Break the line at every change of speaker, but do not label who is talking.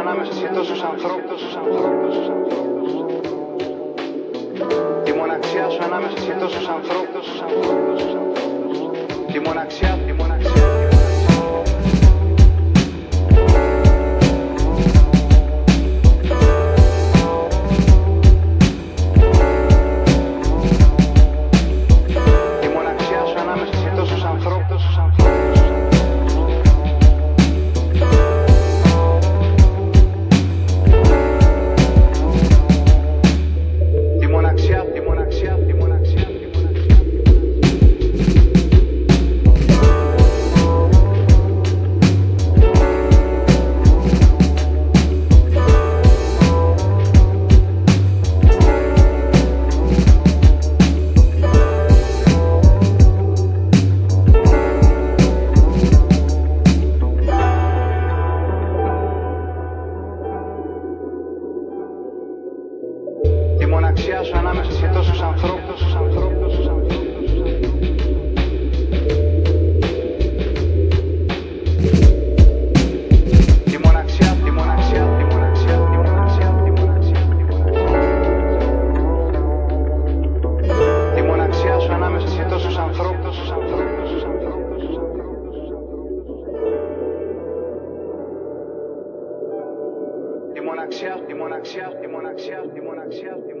ανάμεσα σε τόσους ανθρώπους, ανθρώπους, ανθρώπους. Τη μοναξιά σου ανάμεσα σε τόσους ανθρώπους, ανθρώπους, ανθρώπους. Τη μοναξιά, τη μοναξιά. Μοναξιά σου ανάμεσα σε τόσους ανθρώπους, ανθρώπους, ανθρώπους. Τη μοναξιά, τη μοναξιά, τη μοναξιά, τη μοναξιά, τη μοναξιά, τη μοναξιά. Τη μοναξιά σου ανάμεσα σε τόσους ανθρώπους, ανθρώπους, ανθρώπους, ανθρώπους. Τη μοναξιά, τη μοναξιά, τη μοναξιά, τη μοναξιά, τη μοναξιά, τη μοναξιά.